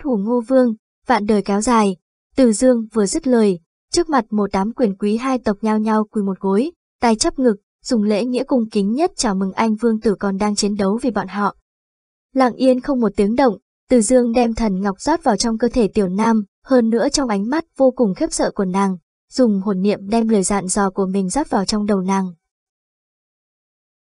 bất hủ ngô vương, vạn đời kéo dài. Từ dương vừa dứt lời, trước mặt một đám quyền quý hai tộc nhao nhao quỳ một gối, tay chấp ngực, dùng lễ nghĩa cung kính nhất chào mừng anh vương tử còn đang chiến đấu vì bọn họ. Lặng yên không một tiếng động, từ dương đem thần ngọc rót vào trong cơ thể tiểu nam, hơn nữa trong ánh mắt vô cùng khiếp sợ của nàng, dùng hồn niệm đem lời dặn dò của mình rót vào trong đầu nàng.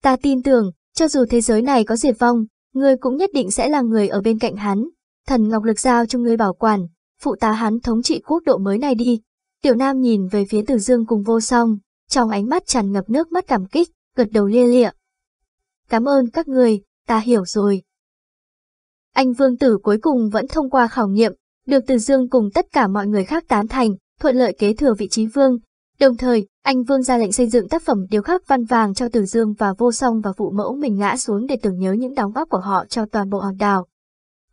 Ta tin tưởng, cho dù thế giới này có diệt vong, ngươi cũng nhất định sẽ là người ở bên cạnh hắn. Thần Ngọc Lực giao cho ngươi bảo quản, phụ tá hắn thống trị quốc độ mới này đi. Tiểu Nam nhìn về phía Từ Dương cùng vô song, trong ánh mắt tràn ngập nước mắt cảm kích, gật đầu lia lịa. Cảm ơn các người, ta hiểu rồi. Anh Vương Tử cuối cùng vẫn thông qua khảo nghiệm, được Từ Dương cùng tất cả mọi người khác tán thành, thuận lợi kế thừa vị trí vương. Đồng thời, anh Vương ra lệnh xây dựng tác phẩm điêu khắc văn vàng cho Từ Dương và vô song và phụ mẫu mình ngã xuống để tưởng nhớ những đóng góp của họ cho toàn bộ hòn đảo.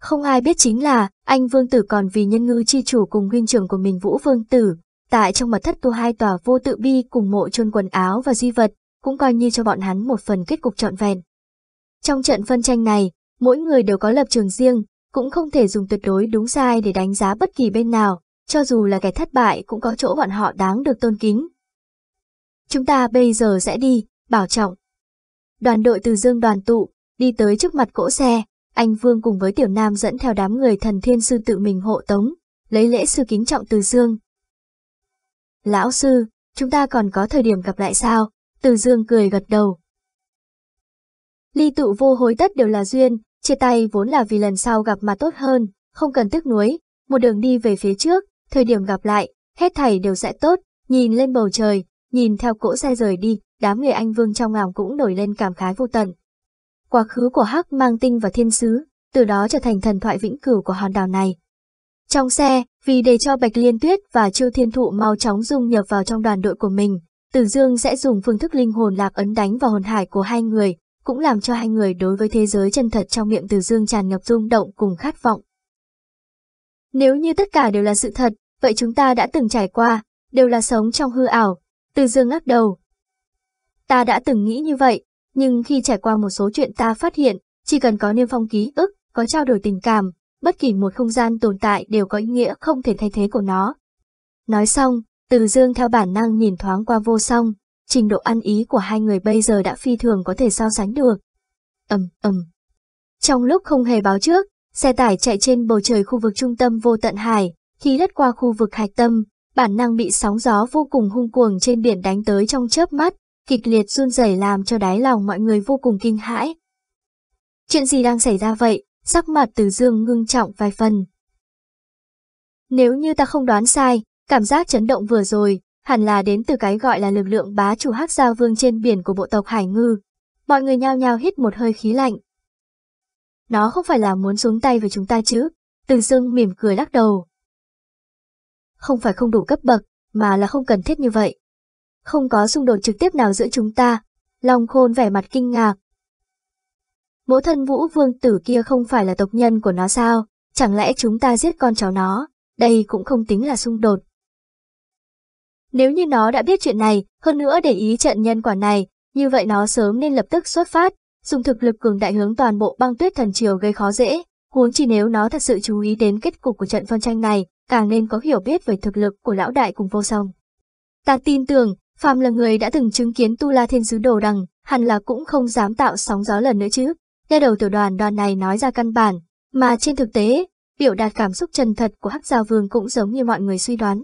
Không ai biết chính là, anh Vương Tử còn vì nhân ngư chi chủ cùng huynh trưởng của mình Vũ Vương Tử, tại trong mật thất tu hai tòa vô tự bi cùng mộ chôn quần áo và di vật, cũng coi như cho bọn hắn một phần kết cục trọn vẹn. Trong trận phân tranh này, mỗi người đều có lập trường riêng, cũng không thể dùng tuyệt đối đúng sai để đánh giá bất kỳ bên nào, cho dù là kẻ thất bại cũng có chỗ bọn họ đáng được tôn kính. Chúng ta bây giờ sẽ đi, bảo trọng. Đoàn đội từ dương đoàn tụ, đi tới trước mặt cỗ xe, anh Vương cùng với Tiểu Nam dẫn theo đám người thần thiên sư tự mình hộ tống, lấy lễ sư kính trọng từ dương. Lão sư, chúng ta còn có thời điểm gặp lại sao? Từ dương cười gật đầu. Ly tụ vô hối tất đều là duyên, chia tay vốn là vì lần sau gặp mà tốt hơn, không cần tức nuối, một đường đi về phía trước, thời điểm gặp lại, hết thảy đều sẽ tốt, nhìn lên bầu trời, nhìn theo cỗ xe rời đi, đám người anh vương trong lòng cũng nổi lên cảm khái vô tận. Quá khứ của Hắc mang tinh và thiên sứ, từ đó trở thành thần thoại vĩnh cửu của hòn đảo này. Trong xe, vì để cho Bạch Liên Tuyết và Chiêu Thiên Thụ mau chóng dung nhập vào trong đoàn đội của mình, Tử Dương sẽ dùng phương thức linh hồn lạc ấn đánh vào hồn hải của hai người, cũng làm cho hai người đối với thế giới chân thật trong miệng Tử Dương tràn ngập rung động cùng khát vọng. Nếu như tất cả đều là sự thật, vậy chúng ta đã từng trải qua, đều là sống trong hư ảo. Từ dương ngắc đầu. Ta đã từng nghĩ như vậy, nhưng khi trải qua một số chuyện ta phát hiện, chỉ cần có niêm phong ký ức, có trao đổi tình cảm, bất kỳ một không gian tồn tại đều có ý nghĩa không thể thay thế của nó. Nói xong, từ dương theo bản năng nhìn thoáng qua vô song, trình độ ăn ý của hai người bây giờ đã phi thường có thể so sánh được. ầm ầm. Trong lúc không hề báo trước, xe tải chạy trên bầu trời khu vực trung tâm vô tận hải, khi lướt qua khu vực hạch tâm, bản năng bị sóng gió vô cùng hung cuồng trên biển đánh tới trong chớp mắt, kịch liệt run rẩy làm cho đáy lòng mọi người vô cùng kinh hãi. Chuyện gì đang xảy ra vậy? Sắc mặt từ dương ngưng trọng vài phần. Nếu như ta không đoán sai, cảm giác chấn động vừa rồi, hẳn là đến từ cái gọi là lực lượng bá chủ hắc giao vương trên biển của bộ tộc Hải Ngư. Mọi người nhao nhao hít một hơi khí lạnh. Nó không phải là muốn xuống tay với chúng ta chứ? Từ dương mỉm cười lắc đầu không phải không đủ cấp bậc, mà là không cần thiết như vậy. Không có xung đột trực tiếp nào giữa chúng ta, Long Khôn vẻ mặt kinh ngạc. Mẫu thân vũ vương tử kia không phải là tộc nhân của nó sao, chẳng lẽ chúng ta giết con cháu nó, đây cũng không tính là xung đột. Nếu như nó đã biết chuyện này, hơn nữa để ý trận nhân quả này, như vậy nó sớm nên lập tức xuất phát, dùng thực lực cường đại hướng toàn bộ băng tuyết thần triều gây khó dễ, huống chi nếu nó thật sự chú ý đến kết cục của trận phân tranh này, càng nên có hiểu biết về thực lực của lão đại cùng vô song. Ta tin tưởng, Phàm là người đã từng chứng kiến Tu La Thiên Sứ Đồ Đằng, hẳn là cũng không dám tạo sóng gió lần nữa chứ. Nghe đầu tiểu đoàn đoàn này nói ra căn bản, mà trên thực tế, biểu đạt cảm xúc chân thật của Hắc Giao Vương cũng giống như mọi người suy đoán.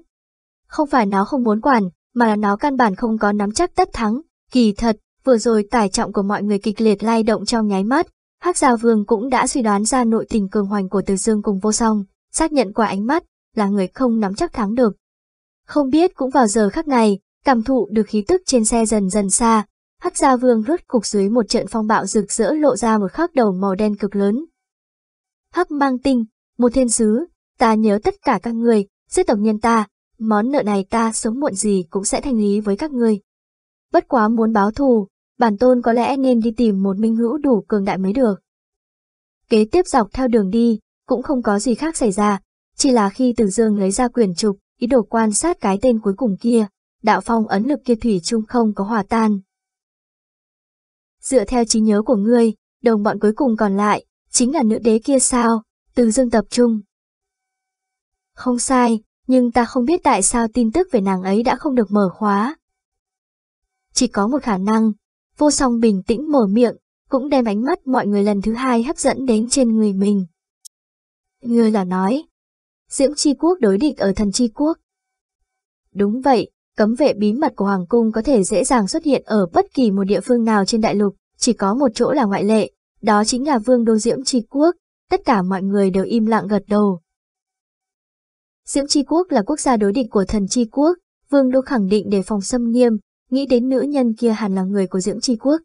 Không phải nó không muốn quản, mà là nó căn bản không có nắm chắc tất thắng. Kỳ thật, vừa rồi tải trọng của mọi người kịch liệt lay động trong nháy mắt, Hắc Giao Vương cũng đã suy đoán ra nội tình cường hoành của Từ Dương cùng vô song, xác nhận qua ánh mắt, là người không nắm chắc thắng được. Không biết cũng vào giờ khắc này, cảm thụ được khí tức trên xe dần dần xa, Hắc Gia Vương rút cục dưới một trận phong bạo rực rỡ lộ ra một khắc đầu màu đen cực lớn. Hắc mang tinh, một thiên sứ, ta nhớ tất cả các người, giết tộc nhân ta, món nợ này ta sống muộn gì cũng sẽ thành lý với các ngươi Bất quá muốn báo thù, bản tôn có lẽ nên đi tìm một minh hữu đủ cường đại mới được. Kế tiếp dọc theo đường đi, cũng không có gì khác xảy ra, chỉ là khi Từ Dương lấy ra quyển trục, ý đồ quan sát cái tên cuối cùng kia, đạo phong ấn lực kia thủy chung không có hòa tan. Dựa theo trí nhớ của ngươi, đồng bọn cuối cùng còn lại, chính là nữ đế kia sao? Từ Dương tập trung. Không sai, nhưng ta không biết tại sao tin tức về nàng ấy đã không được mở khóa. Chỉ có một khả năng, vô song bình tĩnh mở miệng, cũng đem ánh mắt mọi người lần thứ hai hấp dẫn đến trên người mình. Ngươi là nói, Diễm Chi Quốc đối địch ở thần Chi Quốc. Đúng vậy, cấm vệ bí mật của Hoàng Cung có thể dễ dàng xuất hiện ở bất kỳ một địa phương nào trên đại lục, chỉ có một chỗ là ngoại lệ, đó chính là Vương Đô Diễm tri Quốc, tất cả mọi người đều im lặng gật đầu. Diễm tri Quốc là quốc gia đối địch của thần tri Quốc, Vương Đô khẳng định để phòng xâm nghiêm, nghĩ đến nữ nhân kia hẳn là người của Diễm tri Quốc.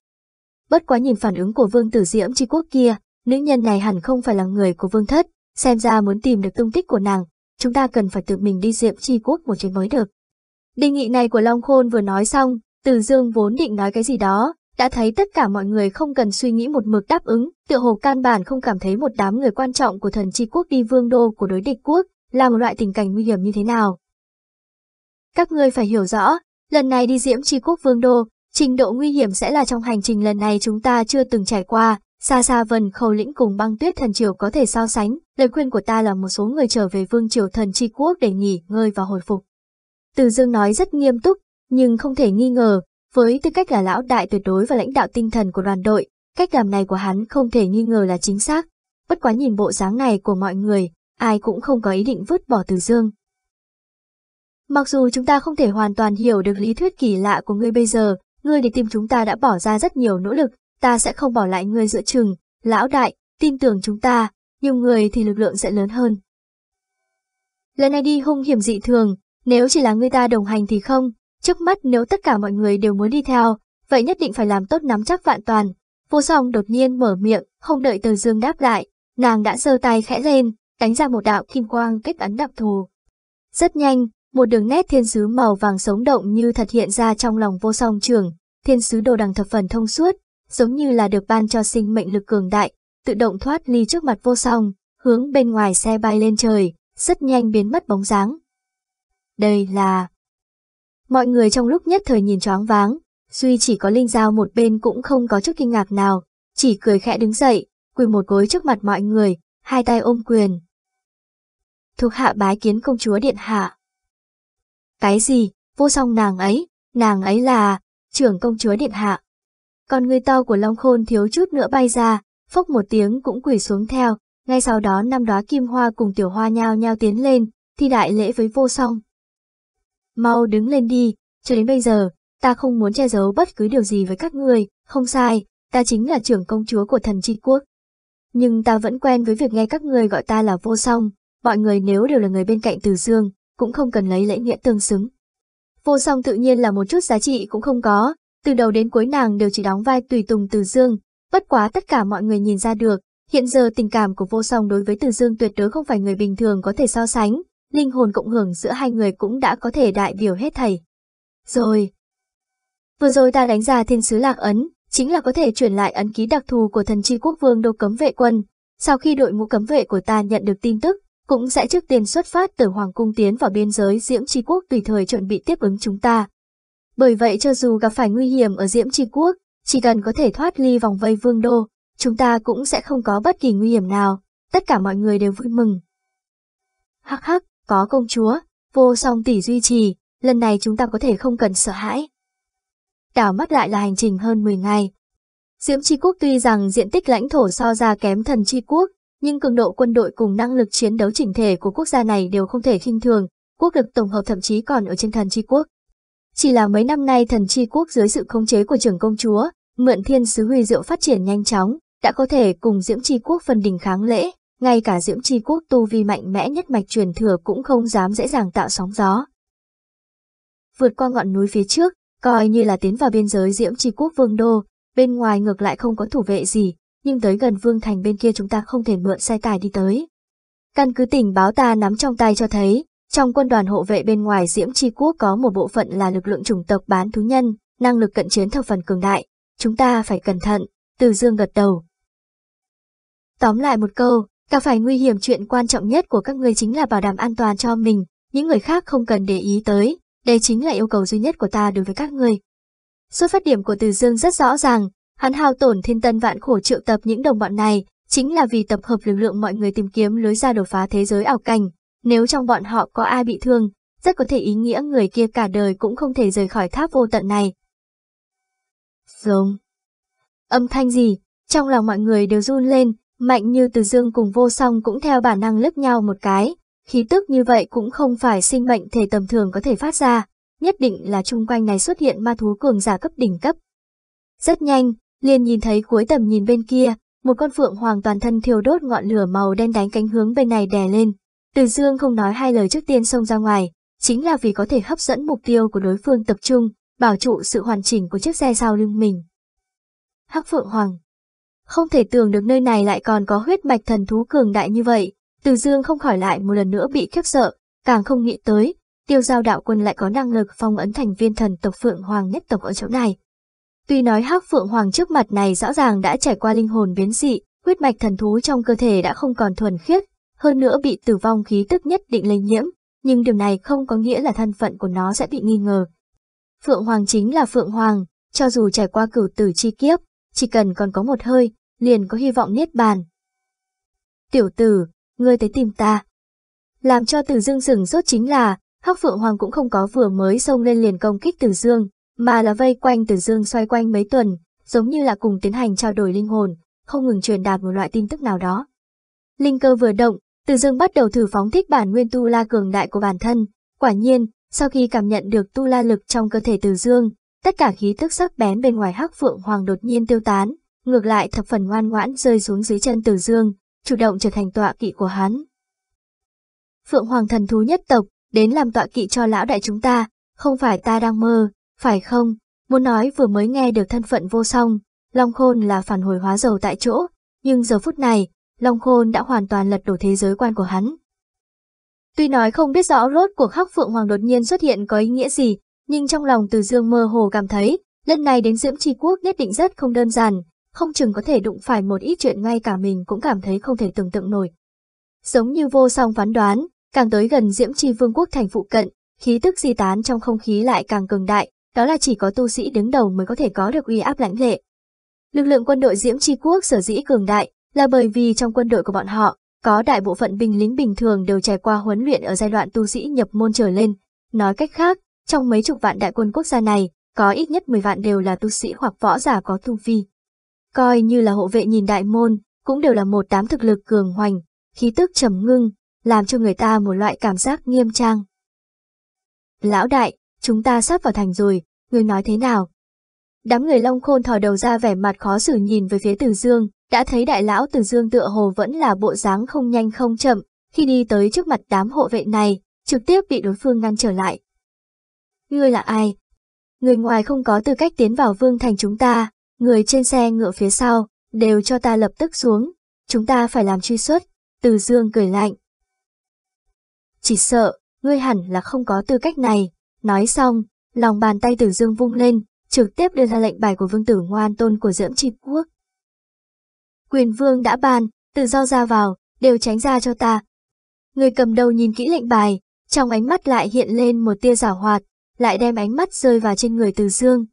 Bất quá nhìn phản ứng của Vương Tử Diễm tri Quốc kia, nữ nhân này hẳn không phải là người của Vương Thất, xem ra muốn tìm được tung tích của nàng, chúng ta cần phải tự mình đi Diễm tri Quốc một chuyến mới được. Đề nghị này của Long Khôn vừa nói xong, Từ Dương vốn định nói cái gì đó, đã thấy tất cả mọi người không cần suy nghĩ một mực đáp ứng, tựa hồ can bản không cảm thấy một đám người quan trọng của thần chi quốc đi vương đô của đối địch quốc là một loại tình cảnh nguy hiểm như thế nào. Các ngươi phải hiểu rõ, lần này đi diễm chi quốc vương đô, trình độ nguy hiểm sẽ là trong hành trình lần này chúng ta chưa từng trải qua, xa xa vần khâu lĩnh cùng băng tuyết thần triều có thể so sánh, lời khuyên của ta là một số người trở về vương triều thần chi quốc để nghỉ ngơi và hồi phục. Từ Dương nói rất nghiêm túc, nhưng không thể nghi ngờ, với tư cách là lão đại tuyệt đối và lãnh đạo tinh thần của đoàn đội, cách làm này của hắn không thể nghi ngờ là chính xác. Bất quá nhìn bộ dáng này của mọi người, ai cũng không có ý định vứt bỏ Từ Dương. Mặc dù chúng ta không thể hoàn toàn hiểu được lý thuyết kỳ lạ của ngươi bây giờ, ngươi để tìm chúng ta đã bỏ ra rất nhiều nỗ lực, ta sẽ không bỏ lại ngươi giữa chừng, lão đại, tin tưởng chúng ta, nhiều người thì lực lượng sẽ lớn hơn. Lần này đi hung hiểm dị thường, nếu chỉ là người ta đồng hành thì không, trước mắt nếu tất cả mọi người đều muốn đi theo, vậy nhất định phải làm tốt nắm chắc vạn toàn. Vô song đột nhiên mở miệng, không đợi Từ Dương đáp lại, nàng đã giơ tay khẽ lên, đánh ra một đạo kim quang kết ấn đặc thù. Rất nhanh, một đường nét thiên sứ màu vàng sống động như thật hiện ra trong lòng vô song trường, thiên sứ đồ đằng thập phần thông suốt, giống như là được ban cho sinh mệnh lực cường đại, tự động thoát ly trước mặt vô song, hướng bên ngoài xe bay lên trời, rất nhanh biến mất bóng dáng. Đây là... Mọi người trong lúc nhất thời nhìn choáng váng, Duy chỉ có Linh Giao một bên cũng không có chút kinh ngạc nào, chỉ cười khẽ đứng dậy, quỳ một gối trước mặt mọi người, hai tay ôm quyền. Thuộc hạ bái kiến công chúa điện hạ. Cái gì, vô song nàng ấy, nàng ấy là, trưởng công chúa điện hạ. Còn người to của Long Khôn thiếu chút nữa bay ra, phốc một tiếng cũng quỳ xuống theo, ngay sau đó năm đóa kim hoa cùng tiểu hoa nhao nhao tiến lên, thi đại lễ với vô song. Mau đứng lên đi, cho đến bây giờ, ta không muốn che giấu bất cứ điều gì với các người, không sai, ta chính là trưởng công chúa của thần tri quốc. Nhưng ta vẫn quen với việc nghe các người gọi ta là vô song, mọi người nếu đều là người bên cạnh Từ Dương, cũng không cần lấy lễ nghĩa tương xứng. Vô song tự nhiên là một chút giá trị cũng không có, từ đầu đến cuối nàng đều chỉ đóng vai tùy tùng Từ Dương, bất quá tất cả mọi người nhìn ra được, hiện giờ tình cảm của vô song đối với Từ Dương tuyệt đối không phải người bình thường có thể so sánh, linh hồn cộng hưởng giữa hai người cũng đã có thể đại biểu hết thầy. Rồi. Vừa rồi ta đánh ra thiên sứ lạc ấn, chính là có thể chuyển lại ấn ký đặc thù của thần chi quốc vương đô cấm vệ quân. Sau khi đội ngũ cấm vệ của ta nhận được tin tức, cũng sẽ trước tiên xuất phát từ Hoàng cung tiến vào biên giới Diễm Chi Quốc tùy thời chuẩn bị tiếp ứng chúng ta. Bởi vậy cho dù gặp phải nguy hiểm ở Diễm Chi Quốc, chỉ cần có thể thoát ly vòng vây vương đô, chúng ta cũng sẽ không có bất kỳ nguy hiểm nào, tất cả mọi người đều vui mừng. Hắc hắc, có công chúa, vô song tỷ duy trì, lần này chúng ta có thể không cần sợ hãi. Đảo mắt lại là hành trình hơn 10 ngày. Diễm tri Quốc tuy rằng diện tích lãnh thổ so ra kém thần tri Quốc, nhưng cường độ quân đội cùng năng lực chiến đấu chỉnh thể của quốc gia này đều không thể khinh thường, quốc lực tổng hợp thậm chí còn ở trên thần tri Quốc. Chỉ là mấy năm nay thần tri Quốc dưới sự khống chế của trưởng công chúa, mượn thiên sứ huy diệu phát triển nhanh chóng, đã có thể cùng Diễm tri Quốc phân đỉnh kháng lễ, ngay cả Diễm Chi Quốc tu vi mạnh mẽ nhất mạch truyền thừa cũng không dám dễ dàng tạo sóng gió. Vượt qua ngọn núi phía trước, coi như là tiến vào biên giới Diễm Chi Quốc Vương Đô, bên ngoài ngược lại không có thủ vệ gì, nhưng tới gần Vương Thành bên kia chúng ta không thể mượn xe tải đi tới. Căn cứ tình báo ta nắm trong tay cho thấy, trong quân đoàn hộ vệ bên ngoài Diễm Chi Quốc có một bộ phận là lực lượng chủng tộc bán thú nhân, năng lực cận chiến thập phần cường đại, chúng ta phải cẩn thận, Từ Dương gật đầu. Tóm lại một câu, Cả phải nguy hiểm chuyện quan trọng nhất của các người chính là bảo đảm an toàn cho mình, những người khác không cần để ý tới, đây chính là yêu cầu duy nhất của ta đối với các người. Xuất phát điểm của Từ Dương rất rõ ràng, hắn hao tổn thiên tân vạn khổ triệu tập những đồng bọn này, chính là vì tập hợp lực lượng mọi người tìm kiếm lối ra đột phá thế giới ảo cảnh, Nếu trong bọn họ có ai bị thương, rất có thể ý nghĩa người kia cả đời cũng không thể rời khỏi tháp vô tận này. Giống. Âm thanh gì? Trong lòng mọi người đều run lên, mạnh như từ dương cùng vô song cũng theo bản năng lướt nhau một cái. Khí tức như vậy cũng không phải sinh mệnh thể tầm thường có thể phát ra, nhất định là chung quanh này xuất hiện ma thú cường giả cấp đỉnh cấp. Rất nhanh, liền nhìn thấy cuối tầm nhìn bên kia, một con phượng hoàng toàn thân thiêu đốt ngọn lửa màu đen đánh cánh hướng bên này đè lên. Từ dương không nói hai lời trước tiên xông ra ngoài, chính là vì có thể hấp dẫn mục tiêu của đối phương tập trung, bảo trụ sự hoàn chỉnh của chiếc xe sau lưng mình. Hắc Phượng Hoàng không thể tưởng được nơi này lại còn có huyết mạch thần thú cường đại như vậy, từ dương không khỏi lại một lần nữa bị khiếp sợ, càng không nghĩ tới, tiêu giao đạo quân lại có năng lực phong ấn thành viên thần tộc Phượng Hoàng nhất tộc ở chỗ này. Tuy nói hắc Phượng Hoàng trước mặt này rõ ràng đã trải qua linh hồn biến dị, huyết mạch thần thú trong cơ thể đã không còn thuần khiết, hơn nữa bị tử vong khí tức nhất định lây nhiễm, nhưng điều này không có nghĩa là thân phận của nó sẽ bị nghi ngờ. Phượng Hoàng chính là Phượng Hoàng, cho dù trải qua cửu tử chi kiếp, chỉ cần còn có một hơi, liền có hy vọng niết bàn. Tiểu tử, ngươi tới tìm ta. Làm cho Từ Dương sừng sốt chính là, Hắc Phượng Hoàng cũng không có vừa mới xông lên liền công kích Từ Dương, mà là vây quanh Từ Dương xoay quanh mấy tuần, giống như là cùng tiến hành trao đổi linh hồn, không ngừng truyền đạt một loại tin tức nào đó. Linh cơ vừa động, từ dương bắt đầu thử phóng thích bản nguyên tu la cường đại của bản thân. Quả nhiên, sau khi cảm nhận được tu la lực trong cơ thể từ dương, tất cả khí tức sắc bén bên ngoài hắc phượng hoàng đột nhiên tiêu tán, ngược lại thập phần ngoan ngoãn rơi xuống dưới chân từ dương, chủ động trở thành tọa kỵ của hắn. Phượng hoàng thần thú nhất tộc, đến làm tọa kỵ cho lão đại chúng ta, không phải ta đang mơ, phải không? Muốn nói vừa mới nghe được thân phận vô song, Long Khôn là phản hồi hóa dầu tại chỗ, nhưng giờ phút này, Long Khôn đã hoàn toàn lật đổ thế giới quan của hắn. Tuy nói không biết rõ rốt cuộc Hắc Phượng Hoàng đột nhiên xuất hiện có ý nghĩa gì, nhưng trong lòng Từ Dương mơ hồ cảm thấy, lần này đến Diễm Tri Quốc nhất định rất không đơn giản, không chừng có thể đụng phải một ít chuyện ngay cả mình cũng cảm thấy không thể tưởng tượng nổi. Giống như vô song phán đoán, càng tới gần Diễm Tri Vương quốc thành phụ cận, khí tức di tán trong không khí lại càng cường đại, đó là chỉ có tu sĩ đứng đầu mới có thể có được uy áp lãnh lệ. Lực lượng quân đội Diễm Tri Quốc sở dĩ cường đại, là bởi vì trong quân đội của bọn họ, có đại bộ phận binh lính bình thường đều trải qua huấn luyện ở giai đoạn tu sĩ nhập môn trở lên. Nói cách khác, trong mấy chục vạn đại quân quốc gia này, có ít nhất 10 vạn đều là tu sĩ hoặc võ giả có tu vi. Coi như là hộ vệ nhìn đại môn, cũng đều là một đám thực lực cường hoành, khí tức trầm ngưng, làm cho người ta một loại cảm giác nghiêm trang. Lão đại, chúng ta sắp vào thành rồi, người nói thế nào? Đám người Long Khôn thò đầu ra vẻ mặt khó xử nhìn về phía Từ Dương, đã thấy đại lão Từ Dương tựa hồ vẫn là bộ dáng không nhanh không chậm, khi đi tới trước mặt đám hộ vệ này, trực tiếp bị đối phương ngăn trở lại. Ngươi là ai? Người ngoài không có tư cách tiến vào vương thành chúng ta, người trên xe ngựa phía sau, đều cho ta lập tức xuống, chúng ta phải làm truy xuất, Từ Dương cười lạnh. Chỉ sợ, ngươi hẳn là không có tư cách này, nói xong, lòng bàn tay Từ Dương vung lên, trực tiếp đưa ra lệnh bài của vương tử ngoan tôn của dưỡng Chi quốc. Quyền vương đã ban, tự do ra vào, đều tránh ra cho ta. Người cầm đầu nhìn kỹ lệnh bài, trong ánh mắt lại hiện lên một tia giả hoạt, lại đem ánh mắt rơi vào trên người từ dương.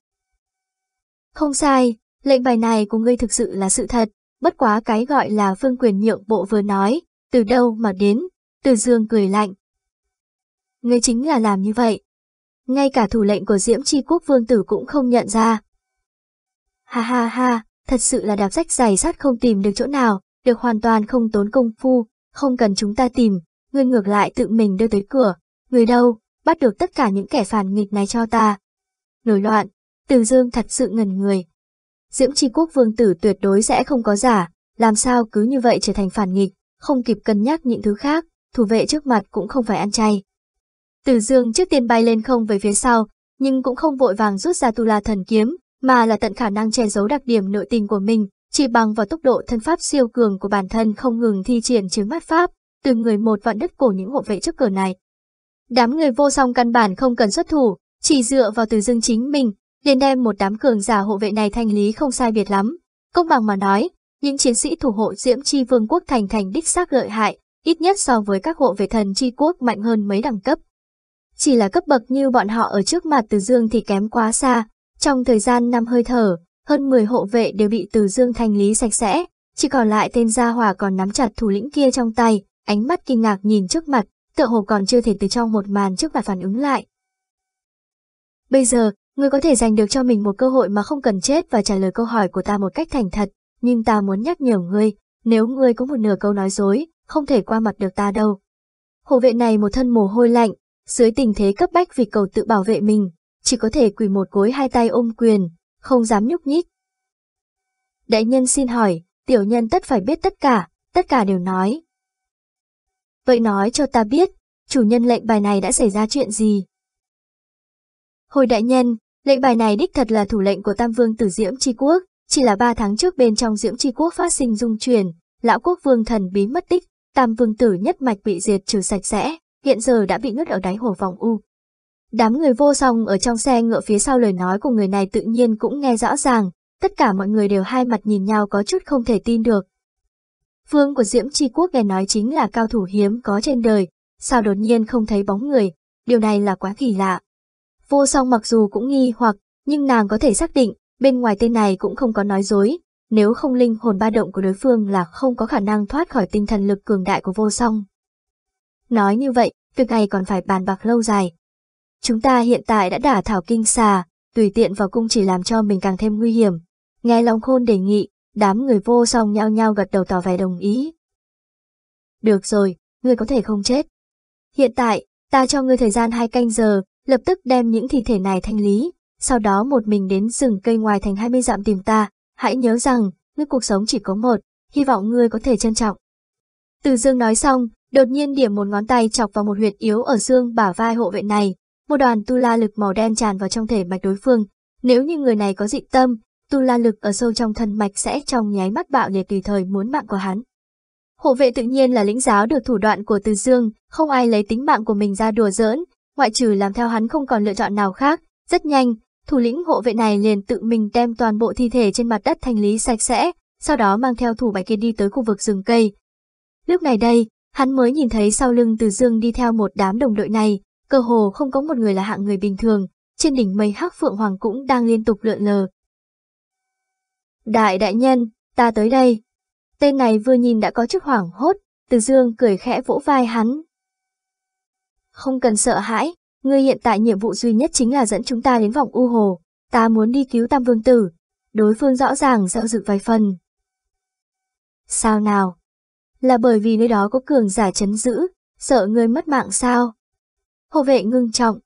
Không sai, lệnh bài này của ngươi thực sự là sự thật, bất quá cái gọi là phương quyền nhượng bộ vừa nói, từ đâu mà đến, từ dương cười lạnh. Ngươi chính là làm như vậy, ngay cả thủ lệnh của Diễm Chi Quốc Vương Tử cũng không nhận ra. Ha ha ha, thật sự là đạp sách dày sắt không tìm được chỗ nào, được hoàn toàn không tốn công phu, không cần chúng ta tìm, ngươi ngược lại tự mình đưa tới cửa, người đâu, bắt được tất cả những kẻ phản nghịch này cho ta. Nổi loạn, Từ Dương thật sự ngần người. Diễm Chi Quốc Vương Tử tuyệt đối sẽ không có giả, làm sao cứ như vậy trở thành phản nghịch, không kịp cân nhắc những thứ khác, thủ vệ trước mặt cũng không phải ăn chay. Từ dương trước tiên bay lên không về phía sau, nhưng cũng không vội vàng rút ra tu la thần kiếm, mà là tận khả năng che giấu đặc điểm nội tình của mình, chỉ bằng vào tốc độ thân pháp siêu cường của bản thân không ngừng thi triển chứng mắt pháp, từng người một vạn đất cổ những hộ vệ trước cửa này. Đám người vô song căn bản không cần xuất thủ, chỉ dựa vào từ dương chính mình, liền đem một đám cường giả hộ vệ này thanh lý không sai biệt lắm. Công bằng mà nói, những chiến sĩ thủ hộ diễm chi vương quốc thành thành đích xác lợi hại, ít nhất so với các hộ vệ thần chi quốc mạnh hơn mấy đẳng cấp. Chỉ là cấp bậc như bọn họ ở trước mặt Từ Dương thì kém quá xa. Trong thời gian năm hơi thở, hơn 10 hộ vệ đều bị Từ Dương thanh lý sạch sẽ, chỉ còn lại tên gia hỏa còn nắm chặt thủ lĩnh kia trong tay, ánh mắt kinh ngạc nhìn trước mặt, tựa hồ còn chưa thể từ trong một màn trước mà phản ứng lại. Bây giờ, ngươi có thể giành được cho mình một cơ hội mà không cần chết và trả lời câu hỏi của ta một cách thành thật, nhưng ta muốn nhắc nhở ngươi, nếu ngươi có một nửa câu nói dối, không thể qua mặt được ta đâu. Hộ vệ này một thân mồ hôi lạnh, dưới tình thế cấp bách vì cầu tự bảo vệ mình, chỉ có thể quỳ một gối hai tay ôm quyền, không dám nhúc nhích. Đại nhân xin hỏi, tiểu nhân tất phải biết tất cả, tất cả đều nói. Vậy nói cho ta biết, chủ nhân lệnh bài này đã xảy ra chuyện gì? Hồi đại nhân, lệnh bài này đích thật là thủ lệnh của Tam Vương Tử Diễm Tri Quốc, chỉ là ba tháng trước bên trong Diễm Tri Quốc phát sinh dung chuyển, lão quốc vương thần bí mất tích, Tam Vương Tử nhất mạch bị diệt trừ sạch sẽ, hiện giờ đã bị ngất ở đáy hồ vòng u. Đám người vô song ở trong xe ngựa phía sau lời nói của người này tự nhiên cũng nghe rõ ràng, tất cả mọi người đều hai mặt nhìn nhau có chút không thể tin được. Vương của Diễm Tri Quốc nghe nói chính là cao thủ hiếm có trên đời, sao đột nhiên không thấy bóng người, điều này là quá kỳ lạ. Vô song mặc dù cũng nghi hoặc, nhưng nàng có thể xác định, bên ngoài tên này cũng không có nói dối, nếu không linh hồn ba động của đối phương là không có khả năng thoát khỏi tinh thần lực cường đại của vô song. Nói như vậy, việc này còn phải bàn bạc lâu dài. Chúng ta hiện tại đã đả thảo kinh xà, tùy tiện vào cung chỉ làm cho mình càng thêm nguy hiểm. Nghe Long Khôn đề nghị, đám người vô song nhao nhao gật đầu tỏ vẻ đồng ý. Được rồi, ngươi có thể không chết. Hiện tại, ta cho ngươi thời gian hai canh giờ, lập tức đem những thi thể này thanh lý, sau đó một mình đến rừng cây ngoài thành 20 dặm tìm ta, hãy nhớ rằng, ngươi cuộc sống chỉ có một, hy vọng ngươi có thể trân trọng. Từ dương nói xong, đột nhiên điểm một ngón tay chọc vào một huyệt yếu ở xương bả vai hộ vệ này, một đoàn tu la lực màu đen tràn vào trong thể mạch đối phương, nếu như người này có dị tâm, tu la lực ở sâu trong thân mạch sẽ trong nháy mắt bạo liệt tùy thời muốn mạng của hắn. Hộ vệ tự nhiên là lĩnh giáo được thủ đoạn của Từ Dương, không ai lấy tính mạng của mình ra đùa giỡn, ngoại trừ làm theo hắn không còn lựa chọn nào khác, rất nhanh, thủ lĩnh hộ vệ này liền tự mình đem toàn bộ thi thể trên mặt đất thanh lý sạch sẽ, sau đó mang theo thủ bài kia đi tới khu vực rừng cây. Lúc này đây, hắn mới nhìn thấy sau lưng Từ Dương đi theo một đám đồng đội này, cơ hồ không có một người là hạng người bình thường, trên đỉnh mây hắc phượng hoàng cũng đang liên tục lượn lờ. Đại đại nhân, ta tới đây. Tên này vừa nhìn đã có chút hoảng hốt, Từ Dương cười khẽ vỗ vai hắn. Không cần sợ hãi, ngươi hiện tại nhiệm vụ duy nhất chính là dẫn chúng ta đến vòng u hồ, ta muốn đi cứu Tam Vương Tử. Đối phương rõ ràng dạo dự vài phần. Sao nào? Là bởi vì nơi đó có cường giả chấn giữ, sợ ngươi mất mạng sao? Hộ vệ ngưng trọng.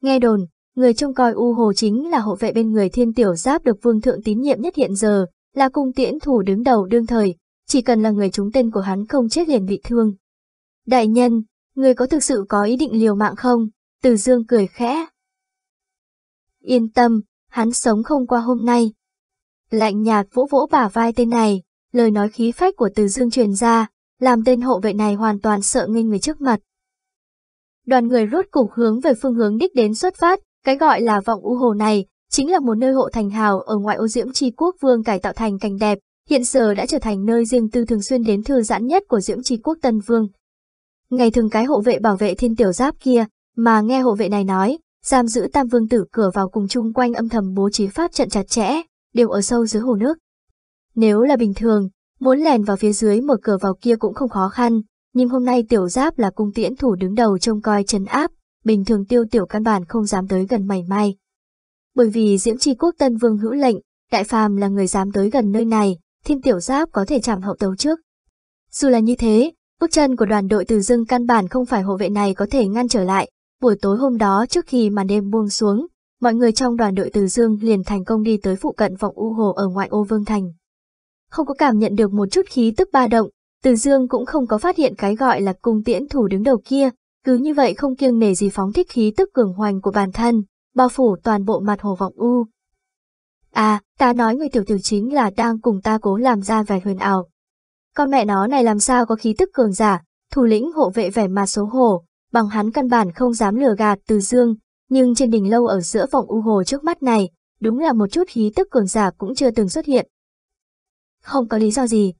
Nghe đồn, người trông coi u hồ chính là hộ vệ bên người thiên tiểu giáp được vương thượng tín nhiệm nhất hiện giờ, là cung tiễn thủ đứng đầu đương thời, chỉ cần là người trúng tên của hắn không chết liền bị thương. Đại nhân, người có thực sự có ý định liều mạng không? Từ dương cười khẽ. Yên tâm, hắn sống không qua hôm nay. Lạnh nhạt vỗ vỗ bả vai tên này, lời nói khí phách của từ dương truyền ra, làm tên hộ vệ này hoàn toàn sợ ngây người trước mặt. Đoàn người rốt cục hướng về phương hướng đích đến xuất phát, cái gọi là vọng u hồ này, chính là một nơi hộ thành hào ở ngoại ô diễm tri quốc vương cải tạo thành cảnh đẹp, hiện giờ đã trở thành nơi riêng tư thường xuyên đến thư giãn nhất của diễm tri quốc tân vương. Ngày thường cái hộ vệ bảo vệ thiên tiểu giáp kia, mà nghe hộ vệ này nói, giam giữ tam vương tử cửa vào cùng chung quanh âm thầm bố trí pháp trận chặt chẽ, đều ở sâu dưới hồ nước. Nếu là bình thường, muốn lèn vào phía dưới mở cửa vào kia cũng không khó khăn, nhưng hôm nay tiểu giáp là cung tiễn thủ đứng đầu trông coi chấn áp, bình thường tiêu tiểu căn bản không dám tới gần mảy may. Bởi vì Diễm Tri Quốc Tân Vương hữu lệnh, Đại Phàm là người dám tới gần nơi này, thiên tiểu giáp có thể chạm hậu tấu trước. Dù là như thế, bước chân của đoàn đội từ dưng căn bản không phải hộ vệ này có thể ngăn trở lại. Buổi tối hôm đó trước khi màn đêm buông xuống, mọi người trong đoàn đội từ dương liền thành công đi tới phụ cận vọng u hồ ở ngoại ô Vương Thành. Không có cảm nhận được một chút khí tức ba động, từ dương cũng không có phát hiện cái gọi là cung tiễn thủ đứng đầu kia, cứ như vậy không kiêng nể gì phóng thích khí tức cường hoành của bản thân, bao phủ toàn bộ mặt hồ vọng u. À, ta nói người tiểu tiểu chính là đang cùng ta cố làm ra vẻ huyền ảo. Con mẹ nó này làm sao có khí tức cường giả, thủ lĩnh hộ vệ vẻ mặt xấu hổ, bằng hắn căn bản không dám lừa gạt từ dương, nhưng trên đỉnh lâu ở giữa vọng u hồ trước mắt này, đúng là một chút khí tức cường giả cũng chưa từng xuất hiện. Không có lý do gì.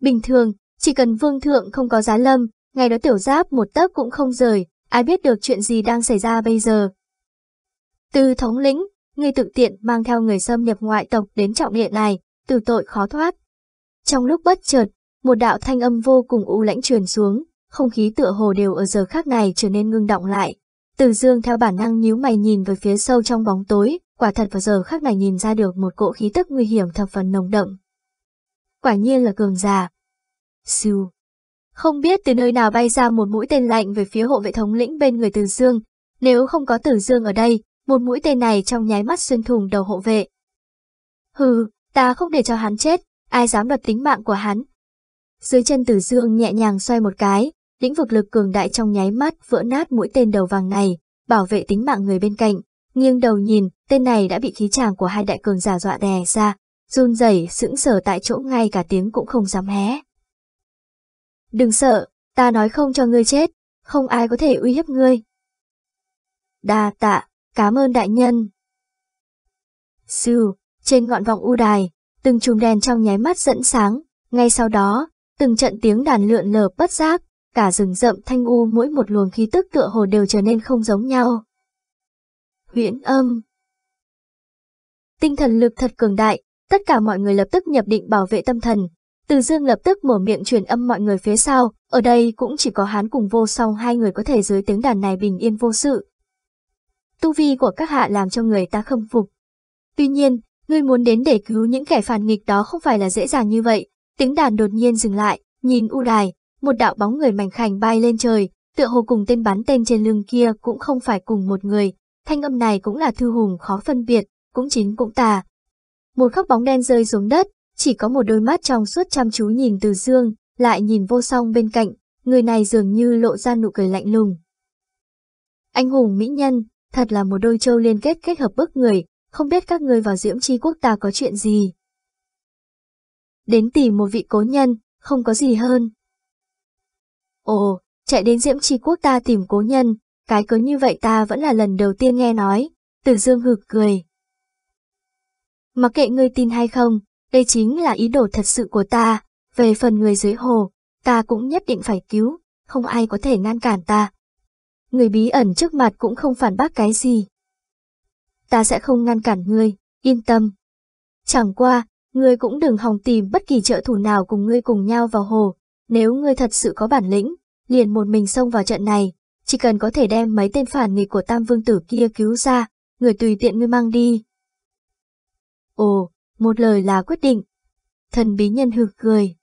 Bình thường, chỉ cần vương thượng không có giá lâm, ngày đó tiểu giáp một tấc cũng không rời, ai biết được chuyện gì đang xảy ra bây giờ. Từ thống lĩnh, người tự tiện mang theo người xâm nhập ngoại tộc đến trọng địa này, từ tội khó thoát. Trong lúc bất chợt, một đạo thanh âm vô cùng u lãnh truyền xuống, không khí tựa hồ đều ở giờ khác này trở nên ngưng động lại. Từ dương theo bản năng nhíu mày nhìn về phía sâu trong bóng tối, quả thật vào giờ khác này nhìn ra được một cỗ khí tức nguy hiểm thập phần nồng đậm. Quả nhiên là cường già. Siêu. Không biết từ nơi nào bay ra một mũi tên lạnh về phía hộ vệ thống lĩnh bên người Từ Dương. Nếu không có Từ Dương ở đây, một mũi tên này trong nháy mắt xuyên thủng đầu hộ vệ. Hừ, ta không để cho hắn chết, ai dám đoạt tính mạng của hắn. Dưới chân Từ Dương nhẹ nhàng xoay một cái, lĩnh vực lực cường đại trong nháy mắt vỡ nát mũi tên đầu vàng này, bảo vệ tính mạng người bên cạnh. Nghiêng đầu nhìn, tên này đã bị khí tràng của hai đại cường giả dọa đè ra, run rẩy sững sờ tại chỗ ngay cả tiếng cũng không dám hé. Đừng sợ, ta nói không cho ngươi chết, không ai có thể uy hiếp ngươi. Đa tạ, cảm ơn đại nhân. Sư, trên ngọn vọng u đài, từng chùm đèn trong nháy mắt dẫn sáng, ngay sau đó, từng trận tiếng đàn lượn lờ bất giác, cả rừng rậm thanh u mỗi một luồng khí tức tựa hồ đều trở nên không giống nhau. Huyễn âm Tinh thần lực thật cường đại, tất cả mọi người lập tức nhập định bảo vệ tâm thần, từ dương lập tức mở miệng truyền âm mọi người phía sau, ở đây cũng chỉ có hắn cùng vô song hai người có thể dưới tiếng đàn này bình yên vô sự. Tu vi của các hạ làm cho người ta khâm phục. Tuy nhiên, ngươi muốn đến để cứu những kẻ phản nghịch đó không phải là dễ dàng như vậy. Tiếng đàn đột nhiên dừng lại, nhìn u đài, một đạo bóng người mảnh khảnh bay lên trời, tựa hồ cùng tên bắn tên trên lưng kia cũng không phải cùng một người. Thanh âm này cũng là thư hùng khó phân biệt, cũng chính cũng tà. Một khóc bóng đen rơi xuống đất, chỉ có một đôi mắt trong suốt chăm chú nhìn từ dương, lại nhìn vô song bên cạnh, người này dường như lộ ra nụ cười lạnh lùng. Anh hùng mỹ nhân, thật là một đôi châu liên kết kết hợp bức người, không biết các ngươi vào diễm chi quốc ta có chuyện gì. Đến tìm một vị cố nhân, không có gì hơn. Ồ, chạy đến diễm chi quốc ta tìm cố nhân, cái cớ như vậy ta vẫn là lần đầu tiên nghe nói, từ dương hực cười. Mặc kệ ngươi tin hay không, đây chính là ý đồ thật sự của ta, về phần người dưới hồ, ta cũng nhất định phải cứu, không ai có thể ngăn cản ta. Người bí ẩn trước mặt cũng không phản bác cái gì. Ta sẽ không ngăn cản ngươi, yên tâm. Chẳng qua, ngươi cũng đừng hòng tìm bất kỳ trợ thủ nào cùng ngươi cùng nhau vào hồ. Nếu ngươi thật sự có bản lĩnh, liền một mình xông vào trận này, chỉ cần có thể đem mấy tên phản nghịch của Tam Vương Tử kia cứu ra, người tùy tiện ngươi mang đi. Ồ, một lời là quyết định. Thần bí nhân hực cười.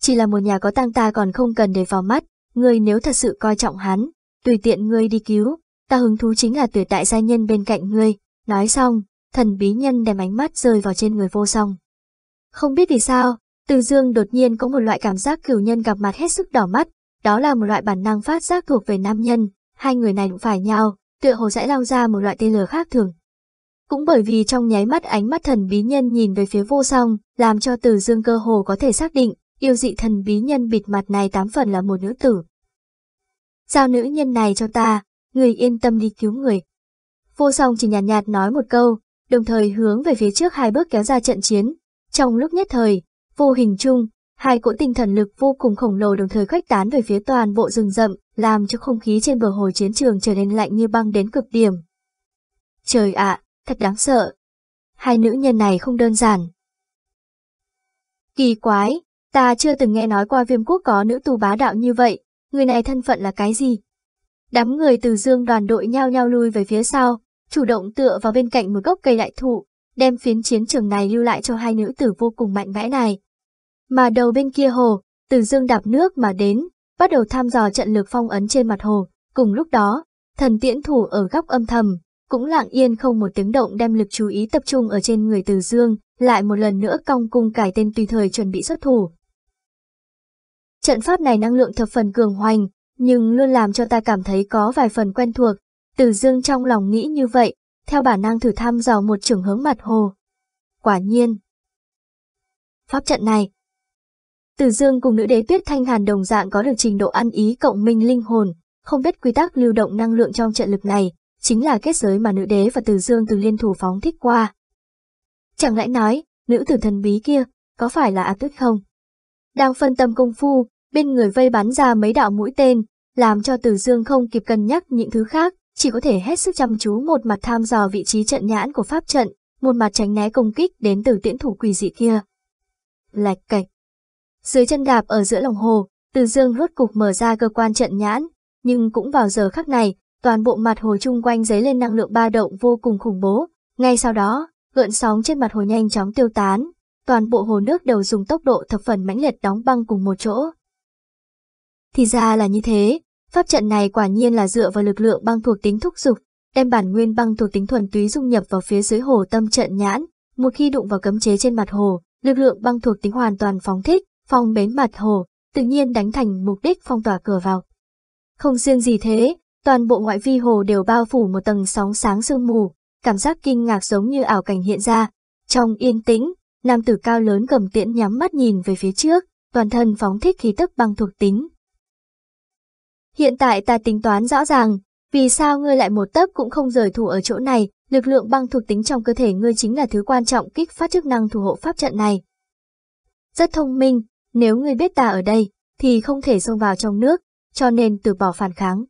Chỉ là một nhà có tang ta còn không cần để vào mắt, ngươi nếu thật sự coi trọng hắn, tùy tiện ngươi đi cứu, ta hứng thú chính là tuyệt đại gia nhân bên cạnh ngươi. Nói xong, thần bí nhân đem ánh mắt rơi vào trên người vô song. Không biết vì sao, từ dương đột nhiên có một loại cảm giác cửu nhân gặp mặt hết sức đỏ mắt, đó là một loại bản năng phát giác thuộc về nam nhân, hai người này đụng phải nhau, tựa hồ sẽ lao ra một loại tên lửa khác thường, cũng bởi vì trong nháy mắt ánh mắt thần bí nhân nhìn về phía vô song, làm cho từ dương cơ hồ có thể xác định, yêu dị thần bí nhân bịt mặt này tám phần là một nữ tử. Giao nữ nhân này cho ta, người yên tâm đi cứu người. Vô song chỉ nhàn nhạt, nhạt nói một câu, đồng thời hướng về phía trước hai bước kéo ra trận chiến. Trong lúc nhất thời, vô hình chung, hai cỗ tinh thần lực vô cùng khổng lồ đồng thời khuếch tán về phía toàn bộ rừng rậm, làm cho không khí trên bờ hồ chiến trường trở nên lạnh như băng đến cực điểm. Trời ạ, thật đáng sợ. Hai nữ nhân này không đơn giản. Kỳ quái, ta chưa từng nghe nói qua viêm quốc có nữ tù bá đạo như vậy, người này thân phận là cái gì? Đám người từ dương đoàn đội nhau nhau lui về phía sau, chủ động tựa vào bên cạnh một gốc cây đại thụ, đem phiến chiến trường này lưu lại cho hai nữ tử vô cùng mạnh mẽ này. Mà đầu bên kia hồ, từ dương đạp nước mà đến, bắt đầu thăm dò trận lực phong ấn trên mặt hồ, cùng lúc đó, thần tiễn thủ ở góc âm thầm, cũng lặng yên không một tiếng động đem lực chú ý tập trung ở trên người Từ Dương, lại một lần nữa cong cung cải tên tùy thời chuẩn bị xuất thủ. Trận pháp này năng lượng thập phần cường hoành, nhưng luôn làm cho ta cảm thấy có vài phần quen thuộc. Từ Dương trong lòng nghĩ như vậy, theo bản năng thử thăm dò một trường hướng mặt hồ. Quả nhiên. Pháp trận này. Từ Dương cùng nữ đế tuyết thanh hàn đồng dạng có được trình độ ăn ý cộng minh linh hồn, không biết quy tắc lưu động năng lượng trong trận lực này, chính là kết giới mà nữ đế và từ dương từ liên thủ phóng thích qua. Chẳng lẽ nói, nữ tử thần bí kia, có phải là A Tuyết không? Đang phân tâm công phu, bên người vây bắn ra mấy đạo mũi tên, làm cho từ dương không kịp cân nhắc những thứ khác, chỉ có thể hết sức chăm chú một mặt tham dò vị trí trận nhãn của pháp trận, một mặt tránh né công kích đến từ tiễn thủ quỷ dị kia. Lạch cạch. Dưới chân đạp ở giữa lòng hồ, Từ dương rốt cục mở ra cơ quan trận nhãn, nhưng cũng vào giờ khắc này, toàn bộ mặt hồ chung quanh dấy lên năng lượng ba động vô cùng khủng bố. Ngay sau đó, gợn sóng trên mặt hồ nhanh chóng tiêu tán, toàn bộ hồ nước đều dùng tốc độ thập phần mãnh liệt đóng băng cùng một chỗ. Thì ra là như thế, pháp trận này quả nhiên là dựa vào lực lượng băng thuộc tính thúc dục, đem bản nguyên băng thuộc tính thuần túy dung nhập vào phía dưới hồ tâm trận nhãn, một khi đụng vào cấm chế trên mặt hồ, lực lượng băng thuộc tính hoàn toàn phóng thích, phong bến mặt hồ, tự nhiên đánh thành mục đích phong tỏa cửa vào. Không riêng gì thế, toàn bộ ngoại vi hồ đều bao phủ một tầng sóng sáng sương mù, cảm giác kinh ngạc giống như ảo cảnh hiện ra. Trong yên tĩnh, nam tử cao lớn cầm tiễn nhắm mắt nhìn về phía trước, toàn thân phóng thích khí tức băng thuộc tính. Hiện tại ta tính toán rõ ràng, vì sao ngươi lại một tấc cũng không rời thủ ở chỗ này, lực lượng băng thuộc tính trong cơ thể ngươi chính là thứ quan trọng kích phát chức năng thủ hộ pháp trận này. Rất thông minh, nếu ngươi biết ta ở đây, thì không thể xông vào trong nước, cho nên từ bỏ phản kháng.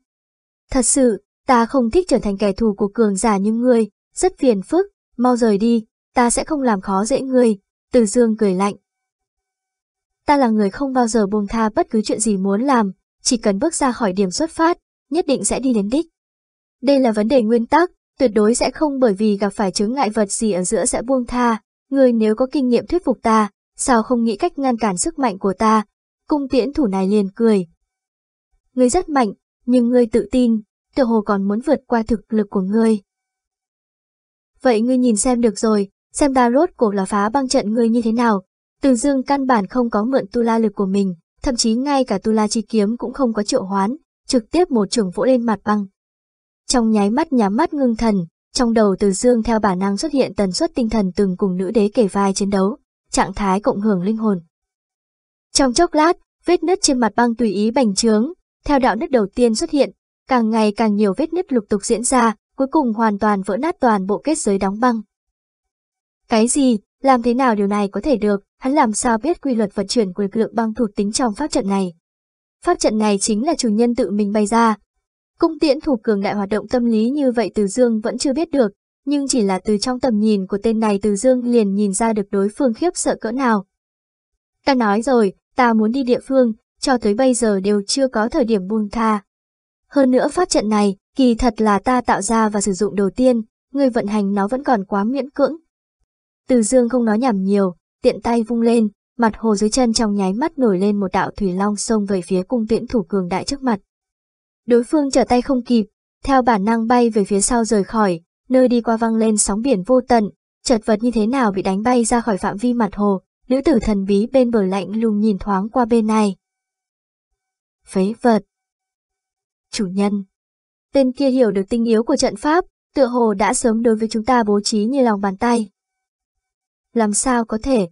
Thật sự, ta không thích trở thành kẻ thù của cường giả như ngươi, rất phiền phức, mau rời đi, ta sẽ không làm khó dễ ngươi, từ dương cười lạnh. Ta là người không bao giờ buông tha bất cứ chuyện gì muốn làm, chỉ cần bước ra khỏi điểm xuất phát, nhất định sẽ đi đến đích. Đây là vấn đề nguyên tắc, tuyệt đối sẽ không bởi vì gặp phải chướng ngại vật gì ở giữa sẽ buông tha, ngươi nếu có kinh nghiệm thuyết phục ta, sao không nghĩ cách ngăn cản sức mạnh của ta. Cung tiễn thủ này liền cười. Ngươi rất mạnh, nhưng ngươi tự tin, tự hồ còn muốn vượt qua thực lực của ngươi. Vậy ngươi nhìn xem được rồi, xem ta rốt cuộc là phá băng trận ngươi như thế nào. Từ dương căn bản không có mượn tu la lực của mình, thậm chí ngay cả tu la chi kiếm cũng không có triệu hoán, trực tiếp một trường vỗ lên mặt băng. Trong nháy mắt nhắm mắt ngưng thần, trong đầu từ dương theo bản năng xuất hiện tần suất tinh thần từng cùng nữ đế kể vai chiến đấu, trạng thái cộng hưởng linh hồn. Trong chốc lát, vết nứt trên mặt băng tùy ý bành trướng, theo đạo nứt đầu tiên xuất hiện, càng ngày càng nhiều vết nứt lục tục diễn ra, cuối cùng hoàn toàn vỡ nát toàn bộ kết giới đóng băng. Cái gì, làm thế nào điều này có thể được, hắn làm sao biết quy luật vận chuyển của lực lượng băng thuộc tính trong pháp trận này. Pháp trận này chính là chủ nhân tự mình bày ra. Cung tiễn thủ cường đại hoạt động tâm lý như vậy Từ Dương vẫn chưa biết được, nhưng chỉ là từ trong tầm nhìn của tên này Từ Dương liền nhìn ra được đối phương khiếp sợ cỡ nào. Ta nói rồi, ta muốn đi địa phương, cho tới bây giờ đều chưa có thời điểm buông tha. Hơn nữa pháp trận này, kỳ thật là ta tạo ra và sử dụng đầu tiên, người vận hành nó vẫn còn quá miễn cưỡng. Từ Dương không nói nhảm nhiều, tiện tay vung lên, mặt hồ dưới chân trong nháy mắt nổi lên một đạo thủy long xông về phía cung tiễn thủ cường đại trước mặt. Đối phương trở tay không kịp, theo bản năng bay về phía sau rời khỏi, nơi đi qua văng lên sóng biển vô tận, chật vật như thế nào bị đánh bay ra khỏi phạm vi mặt hồ, nữ tử thần bí bên bờ lạnh lùng nhìn thoáng qua bên này. Phế vật. Chủ nhân. Tên kia hiểu được tinh yếu của trận pháp, tựa hồ đã sớm đối với chúng ta bố trí như lòng bàn tay. Làm sao có thể?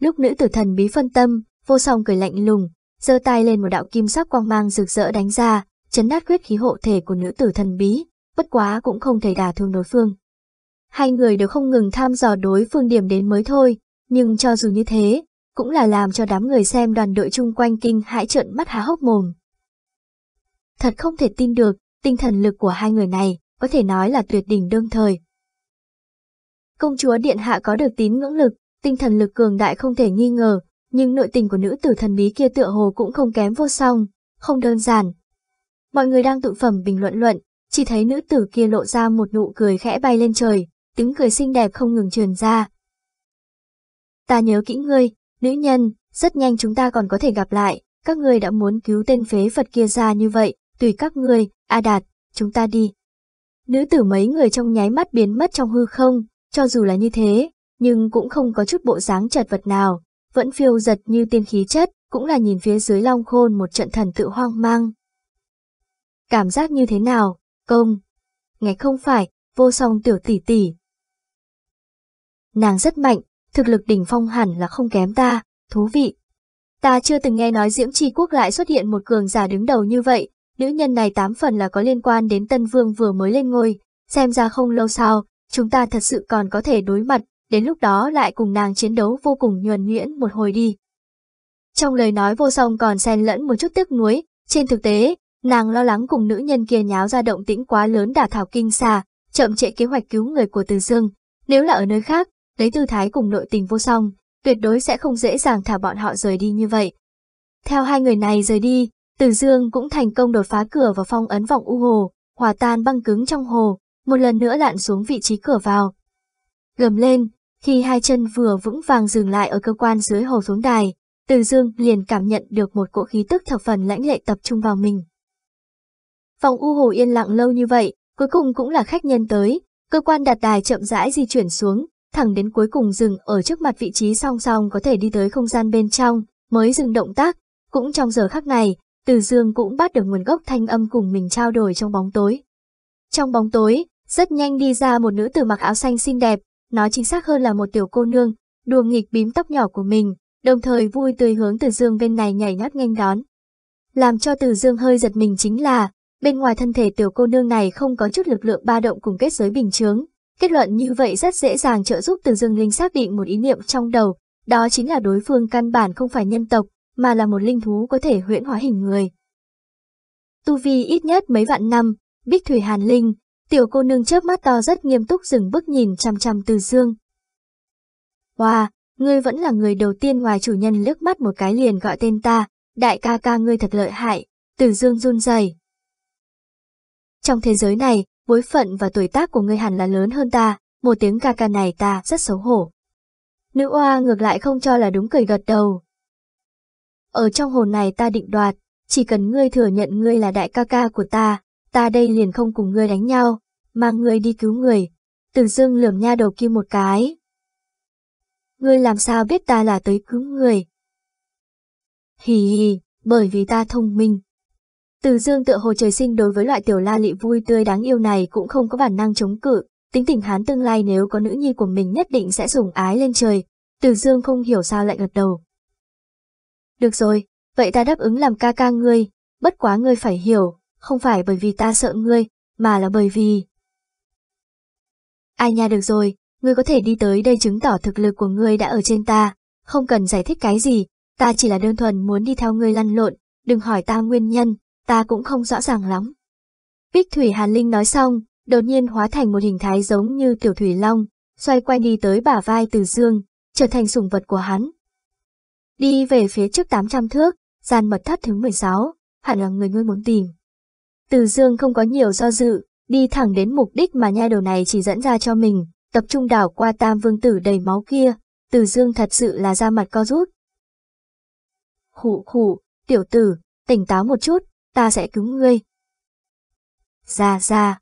Lúc nữ tử thần bí phân tâm, vô song cười lạnh lùng, giơ tay lên một đạo kim sắc quang mang rực rỡ đánh ra, chấn nát huyết khí hộ thể của nữ tử thần bí, bất quá cũng không thể đả thương đối phương. Hai người đều không ngừng tham dò đối phương điểm đến mới thôi, nhưng cho dù như thế, cũng là làm cho đám người xem đoàn đội chung quanh kinh hãi trợn mắt há hốc mồm. Thật không thể tin được, tinh thần lực của hai người này có thể nói là tuyệt đỉnh đương thời. Công chúa Điện Hạ có được tín ngưỡng lực, tinh thần lực cường đại không thể nghi ngờ, nhưng nội tình của nữ tử thần bí kia tựa hồ cũng không kém vô song, không đơn giản. Mọi người đang tự phẩm bình luận luận, chỉ thấy nữ tử kia lộ ra một nụ cười khẽ bay lên trời, tiếng cười xinh đẹp không ngừng truyền ra. Ta nhớ kỹ ngươi, nữ nhân, rất nhanh chúng ta còn có thể gặp lại, các ngươi đã muốn cứu tên phế vật kia ra như vậy, tùy các ngươi, A Đạt, chúng ta đi. Nữ tử mấy người trong nháy mắt biến mất trong hư không, cho dù là như thế, nhưng cũng không có chút bộ dáng chật vật nào, vẫn phiêu giật như tiên khí chất, cũng là nhìn phía dưới long khôn một trận thần tự hoang mang. Cảm giác như thế nào, công? Nghe không phải, vô song tiểu tỷ tỷ. Nàng rất mạnh, thực lực đỉnh phong hẳn là không kém ta, thú vị. Ta chưa từng nghe nói Diễm Tri Quốc lại xuất hiện một cường giả đứng đầu như vậy, nữ nhân này tám phần là có liên quan đến Tân Vương vừa mới lên ngôi, xem ra không lâu sau, chúng ta thật sự còn có thể đối mặt, đến lúc đó lại cùng nàng chiến đấu vô cùng nhuần nhuyễn một hồi đi. Trong lời nói vô song còn xen lẫn một chút tiếc nuối, trên thực tế, nàng lo lắng cùng nữ nhân kia nháo ra động tĩnh quá lớn đả thảo kinh xà chậm trễ kế hoạch cứu người của Từ Dương. Nếu là ở nơi khác, lấy tư thái cùng nội tình vô song, tuyệt đối sẽ không dễ dàng thả bọn họ rời đi như vậy. Theo hai người này rời đi, Từ Dương cũng thành công đột phá cửa vào phong ấn vọng u hồ, hòa tan băng cứng trong hồ, một lần nữa lặn xuống vị trí cửa vào. Gầm lên, khi hai chân vừa vững vàng dừng lại ở cơ quan dưới hồ xuống đài, Từ Dương liền cảm nhận được một cỗ khí tức thập phần lãnh lệ tập trung vào mình. Phòng u hồ yên lặng lâu như vậy, cuối cùng cũng là khách nhân tới, cơ quan đặt đài chậm rãi di chuyển xuống, thẳng đến cuối cùng dừng ở trước mặt vị trí song song có thể đi tới không gian bên trong, mới dừng động tác. Cũng trong giờ khắc này, Từ Dương cũng bắt được nguồn gốc thanh âm cùng mình trao đổi trong bóng tối. Trong bóng tối, rất nhanh đi ra một nữ tử mặc áo xanh xinh đẹp, nói chính xác hơn là một tiểu cô nương, đùa nghịch bím tóc nhỏ của mình, đồng thời vui tươi hướng Từ Dương bên này nhảy nhót nghênh đón. Làm cho Từ Dương hơi giật mình chính là, bên ngoài thân thể tiểu cô nương này không có chút lực lượng ba động cùng kết giới bình chướng, Kết luận như vậy rất dễ dàng trợ giúp từ dương linh xác định một ý niệm trong đầu, đó chính là đối phương căn bản không phải nhân tộc, mà là một linh thú có thể huyễn hóa hình người. Tu vi ít nhất mấy vạn năm, bích thủy hàn linh, tiểu cô nương chớp mắt to rất nghiêm túc dừng bước nhìn chằm chằm từ dương. Wow, ngươi vẫn là người đầu tiên ngoài chủ nhân liếc mắt một cái liền gọi tên ta, đại ca ca ngươi thật lợi hại, từ dương run rẩy. Trong thế giới này, bối phận và tuổi tác của ngươi hẳn là lớn hơn ta, một tiếng ca ca này ta rất xấu hổ. Nữ oa ngược lại không cho là đúng cười gật đầu. Ở trong hồn này ta định đoạt, chỉ cần ngươi thừa nhận ngươi là đại ca ca của ta, ta đây liền không cùng ngươi đánh nhau, mang ngươi đi cứu người. Từ dương lườm nha đầu kia một cái. Ngươi làm sao biết ta là tới cứu người? Hì hì, bởi vì ta thông minh, từ dương tựa hồ trời sinh đối với loại tiểu la lị vui tươi đáng yêu này cũng không có bản năng chống cự, tính tình hán tương lai nếu có nữ nhi của mình nhất định sẽ dùng ái lên trời. Từ dương không hiểu sao lại gật đầu. Được rồi, vậy ta đáp ứng làm ca ca ngươi, bất quá ngươi phải hiểu, không phải bởi vì ta sợ ngươi, mà là bởi vì... Ai nha được rồi, ngươi có thể đi tới đây chứng tỏ thực lực của ngươi đã ở trên ta, không cần giải thích cái gì, ta chỉ là đơn thuần muốn đi theo ngươi lăn lộn, đừng hỏi ta nguyên nhân, ta cũng không rõ ràng lắm. Bích Thủy Hàn Linh nói xong, đột nhiên hóa thành một hình thái giống như tiểu thủy long, xoay quanh đi tới bả vai Từ Dương, trở thành sủng vật của hắn. Đi về phía trước 800 thước, gian mật thất thứ 16, hẳn là người ngươi muốn tìm. Từ Dương không có nhiều do dự, đi thẳng đến mục đích mà nha đầu này chỉ dẫn ra cho mình, tập trung đảo qua tam vương tử đầy máu kia, Từ Dương thật sự là ra mặt co rút. Khủ khủ, tiểu tử, tỉnh táo một chút, ta sẽ cứu ngươi. Ra ra.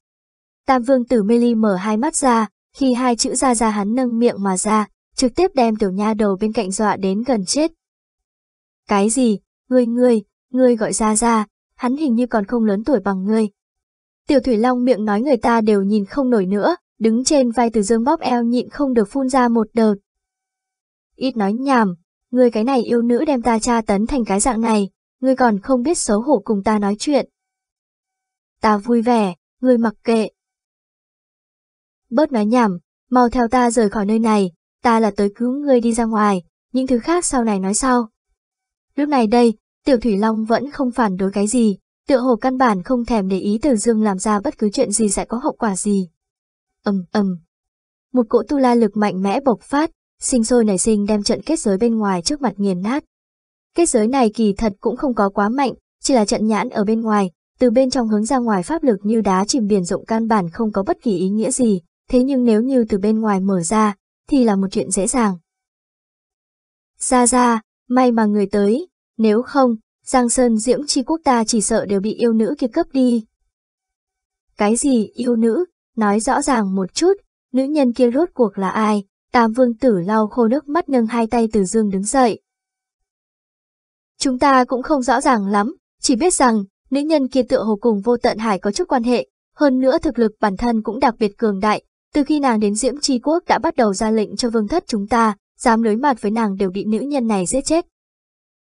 Tam vương tử mê ly mở hai mắt ra, khi hai chữ ra ra hắn nâng miệng mà ra, trực tiếp đem tiểu nha đầu bên cạnh dọa đến gần chết. Cái gì, ngươi ngươi, ngươi gọi ra ra, hắn hình như còn không lớn tuổi bằng ngươi. Tiểu thủy long miệng nói người ta đều nhìn không nổi nữa, đứng trên vai từ dương bóp eo nhịn không được phun ra một đợt. Ít nói nhảm, ngươi cái này yêu nữ đem ta tra tấn thành cái dạng này, ngươi còn không biết xấu hổ cùng ta nói chuyện. Ta vui vẻ, ngươi mặc kệ. Bớt nói nhảm, mau theo ta rời khỏi nơi này, ta là tới cứu ngươi đi ra ngoài, những thứ khác sau này nói sau. Lúc này đây, Tiểu Thủy Long vẫn không phản đối cái gì, tựa hồ căn bản không thèm để ý Từ Dương làm ra bất cứ chuyện gì sẽ có hậu quả gì. ầm ầm, một cỗ tu la lực mạnh mẽ bộc phát, sinh sôi nảy sinh đem trận kết giới bên ngoài trước mặt nghiền nát. Kết giới này kỳ thật cũng không có quá mạnh, chỉ là trận nhãn ở bên ngoài, từ bên trong hướng ra ngoài pháp lực như đá chìm biển rộng căn bản không có bất kỳ ý nghĩa gì, thế nhưng nếu như từ bên ngoài mở ra, thì là một chuyện dễ dàng. Ra ra, may mà người tới, nếu không, Giang Sơn Diễm Chi Quốc ta chỉ sợ đều bị yêu nữ kia cướp đi. Cái gì yêu nữ, nói rõ ràng một chút, nữ nhân kia rốt cuộc là ai, Tam Vương Tử lau khô nước mắt nâng hai tay từ dương đứng dậy, Chúng ta cũng không rõ ràng lắm, chỉ biết rằng, nữ nhân kia tựa hồ cùng vô tận hải có chút quan hệ, hơn nữa thực lực bản thân cũng đặc biệt cường đại, từ khi nàng đến Diễm Tri Quốc đã bắt đầu ra lệnh cho vương thất chúng ta, dám đối mặt với nàng đều bị nữ nhân này giết chết.